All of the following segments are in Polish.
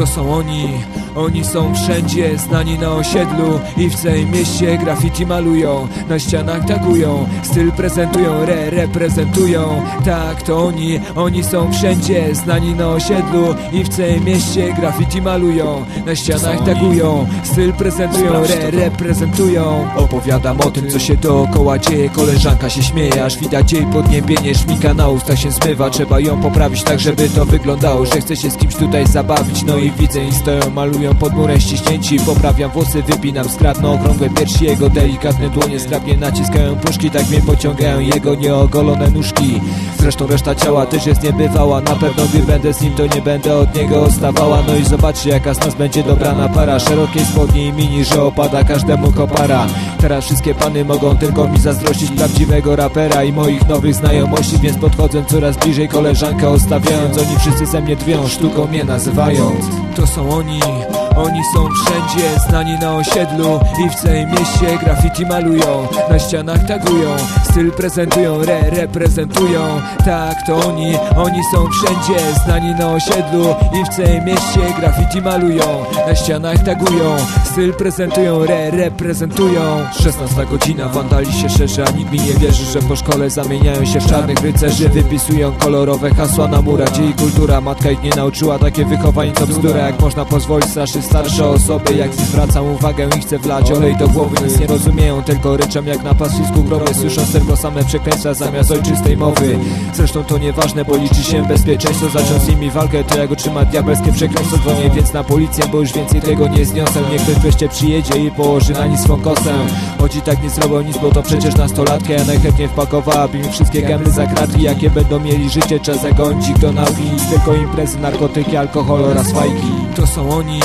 To są oni, oni są wszędzie Znani na osiedlu i w całym mieście Graffiti malują, na ścianach tagują Styl prezentują, re reprezentują. Tak, to oni, oni są wszędzie Znani na osiedlu i w całym mieście Graffiti malują, na ścianach tagują Styl prezentują, re reprezentują. Opowiadam o tym, co się dookoła dzieje. Koleżanka się śmieje, aż widać jej podniebienie Szmika na ustach się zmywa, trzeba ją poprawić tak, żeby to wyglądało Że chce się z kimś tutaj zabawić, no i widzę i stoją, malują pod murem ściśnięci. Poprawiam włosy, wypinam skradno okrągłe piersi. Jego delikatne dłonie skrapnie naciskają puszki. Tak mnie pociągają jego nieogolone nóżki. Zresztą reszta ciała też jest niebywała. Na pewno gdy będę z nim, to nie będę od niego odstawała. No i zobaczcie jaka z nas będzie dobrana para. Szerokiej spodnie i mini, że opada każdemu kopara. Teraz wszystkie pany mogą tylko mi zazdrościć Prawdziwego rapera i moich nowych znajomości Więc podchodzę coraz bliżej. Koleżankę ostawiając Oni wszyscy ze mnie drwią, sztuką mnie nazywając To są oni, oni są wszędzie Znani na osiedlu i w całym mieście Graffiti malują, na ścianach tagują Styl prezentują, re reprezentują. Tak, to oni, oni są wszędzie Znani na osiedlu i w całym mieście Graffiti malują, na ścianach tagują Styl prezentują, re reprezentują. 16 godzina, wandali się szerzy A nikt mi nie wierzy, że po szkole zamieniają się w czarnych rycerzy. Wypisują kolorowe hasła na murach Gdzie i kultura, matka ich nie nauczyła. Takie wychowanie to bzdura, jak można pozwolić starsze osoby Jak zwracam uwagę i chcę wlać olej do głowy. Nic nie rozumieją, tylko ryczą jak na pastwisku groby Słysząc tylko same przekleństwa zamiast ojczystej mowy. Zresztą to nieważne, bo liczy się bezpieczeństwo. Zacząć z nimi walkę, to jak otrzyma diabelskie przekleństwo Dzwonię więc na policję, bo już więcej tego nie zniosę. Niech ktoś wreszcie przyjedzie i położy na nic swą kosę. Choć i tak nie zrobią nic, bo to przecież nastolatka Ja najchętniej wpakowałabym im wszystkie gęby za kratki Jakie będą mieli życie, czas ich do nauki tylko imprezy, narkotyki, alkohol oraz fajki. To są oni,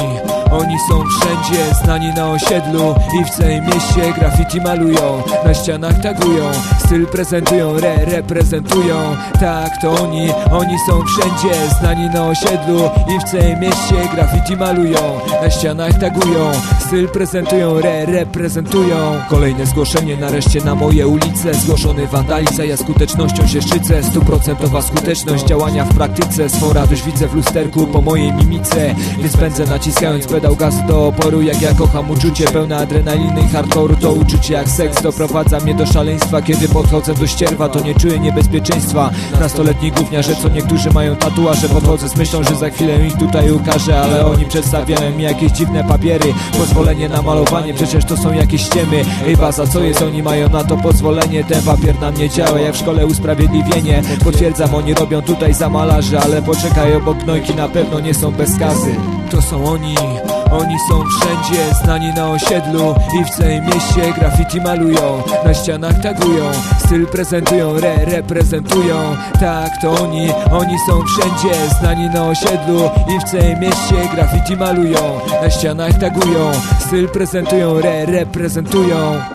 oni są wszędzie Znani na osiedlu i w całym mieście Graffiti malują, na ścianach tagują Styl prezentują, re reprezentują. Tak, to oni, oni są wszędzie Znani na osiedlu i w całym mieście Graffiti malują, na ścianach tagują Styl prezentują, re reprezentują. Kolejne zgłoszenie nareszcie na moje ulice Zgłoszony wandalizm, a ja skutecznością się szczycę Stuprocentowa skuteczność działania w praktyce Swą radość widzę w lusterku po mojej mimice Więc pędzę naciskając pedał gazu do oporu Jak ja kocham uczucie pełne adrenaliny i hardkoru To uczucie jak seks doprowadza mnie do szaleństwa. Kiedy podchodzę do ścierwa to nie czuję niebezpieczeństwa. Nastoletni gówniarze co niektórzy mają tatuaże Podchodzę z myślą, że za chwilę ich tutaj ukażę Ale oni przedstawiają mi jakieś dziwne papiery. Pozwolenie na malowanie, przecież to są jakieś ściemy. Ej baza, co jest? Oni mają na to pozwolenie. Ten papier na mnie działa jak w szkole usprawiedliwienie. Potwierdzam, oni robią tutaj za malarzy Ale poczekaj, obok gnojki na pewno nie są bez skazy To są oni, oni są wszędzie Znani na osiedlu i w całym mieście Graffiti malują, na ścianach tagują Styl prezentują, re reprezentują. Tak, to oni, oni są wszędzie Znani na osiedlu i w całym mieście Graffiti malują, na ścianach tagują Styl prezentują, re reprezentują